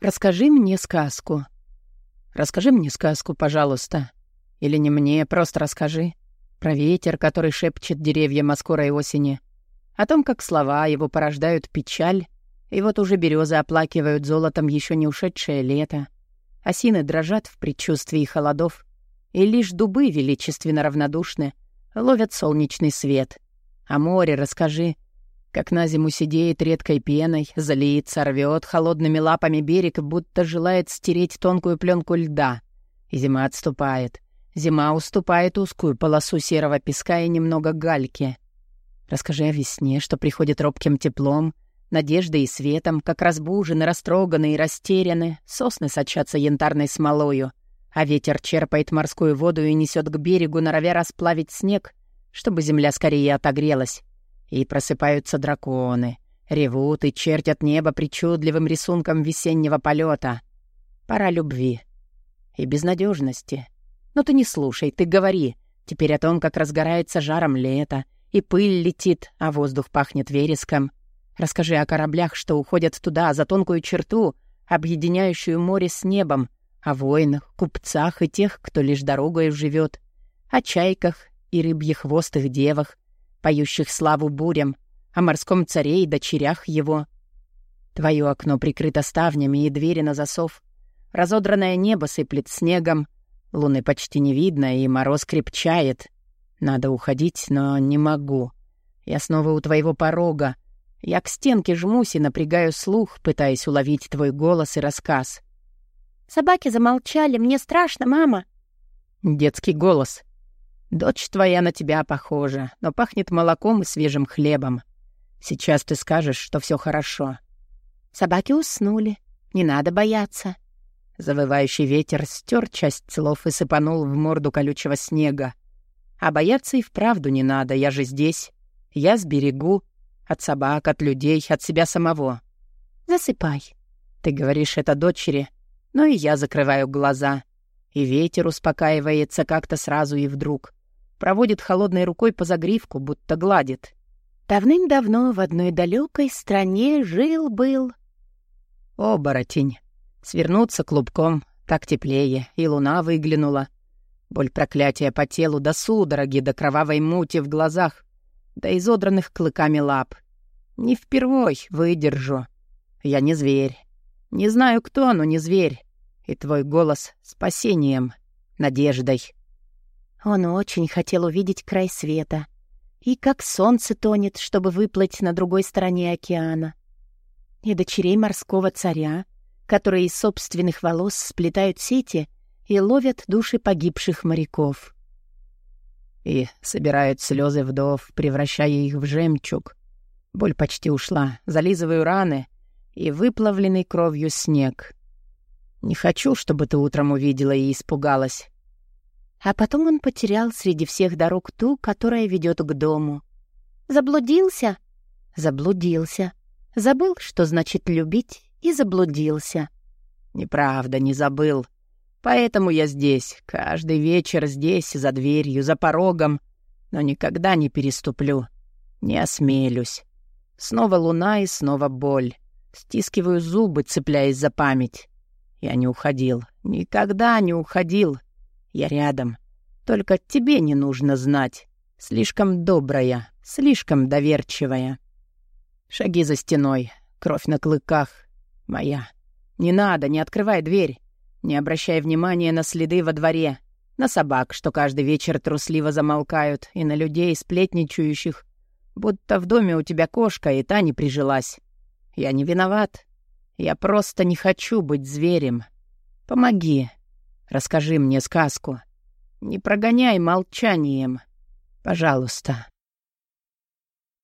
Расскажи мне сказку. Расскажи мне сказку, пожалуйста. Или не мне, просто расскажи. Про ветер, который шепчет деревьям о скорой осени. О том, как слова его порождают печаль, и вот уже березы оплакивают золотом еще не ушедшее лето. Осины дрожат в предчувствии холодов, и лишь дубы величественно равнодушны, ловят солнечный свет. А море расскажи — как на зиму сидеет редкой пеной, залится, рвет холодными лапами берег, будто желает стереть тонкую пленку льда. Зима отступает. Зима уступает узкую полосу серого песка и немного гальки. Расскажи о весне, что приходит робким теплом, надеждой и светом, как разбужены, растроганы и растеряны, сосны сочатся янтарной смолою, а ветер черпает морскую воду и несет к берегу, норовя расплавить снег, чтобы земля скорее отогрелась. И просыпаются драконы, ревут и чертят небо причудливым рисунком весеннего полета. Пора любви и безнадежности. Но ты не слушай, ты говори. Теперь о том, как разгорается жаром лето, и пыль летит, а воздух пахнет вереском. Расскажи о кораблях, что уходят туда, за тонкую черту, объединяющую море с небом, о воинах, купцах и тех, кто лишь дорогой живет, о чайках и рыбьехвостых девах, поющих славу бурям, о морском царе и дочерях его. Твое окно прикрыто ставнями и двери на засов. Разодранное небо сыплет снегом. Луны почти не видно, и мороз крепчает. Надо уходить, но не могу. Я снова у твоего порога. Я к стенке жмусь и напрягаю слух, пытаясь уловить твой голос и рассказ. «Собаки замолчали. Мне страшно, мама». Детский голос. Дочь твоя на тебя похожа, но пахнет молоком и свежим хлебом. Сейчас ты скажешь, что все хорошо. Собаки уснули. Не надо бояться. Завывающий ветер стер часть слов и сыпанул в морду колючего снега. А бояться и вправду не надо, я же здесь. Я сберегу. От собак, от людей, от себя самого. Засыпай. Ты говоришь это дочери, но и я закрываю глаза. И ветер успокаивается как-то сразу и вдруг проводит холодной рукой по загривку, будто гладит. Давным-давно в одной далекой стране жил-был... Оборотень. Свернуться клубком, так теплее, и луна выглянула. Боль проклятия по телу до судороги, до кровавой мути в глазах, до изодранных клыками лап. Не впервой выдержу. Я не зверь. Не знаю кто, но не зверь. И твой голос — спасением, надеждой. Он очень хотел увидеть край света. И как солнце тонет, чтобы выплыть на другой стороне океана. И дочерей морского царя, которые из собственных волос сплетают сети и ловят души погибших моряков. И собирают слезы вдов, превращая их в жемчуг. Боль почти ушла, зализываю раны и выплавленный кровью снег. Не хочу, чтобы ты утром увидела и испугалась. А потом он потерял среди всех дорог ту, которая ведет к дому. Заблудился? Заблудился. Забыл, что значит любить, и заблудился. Неправда, не забыл. Поэтому я здесь, каждый вечер здесь, за дверью, за порогом, но никогда не переступлю. Не осмелюсь. Снова луна и снова боль. Стискиваю зубы, цепляясь за память. Я не уходил, никогда не уходил. Я рядом. Только тебе не нужно знать. Слишком добрая, слишком доверчивая. Шаги за стеной, кровь на клыках. Моя. Не надо, не открывай дверь. Не обращай внимания на следы во дворе. На собак, что каждый вечер трусливо замолкают, и на людей, сплетничающих, будто в доме у тебя кошка, и та не прижилась. Я не виноват. Я просто не хочу быть зверем. Помоги, Расскажи мне сказку. Не прогоняй молчанием. Пожалуйста.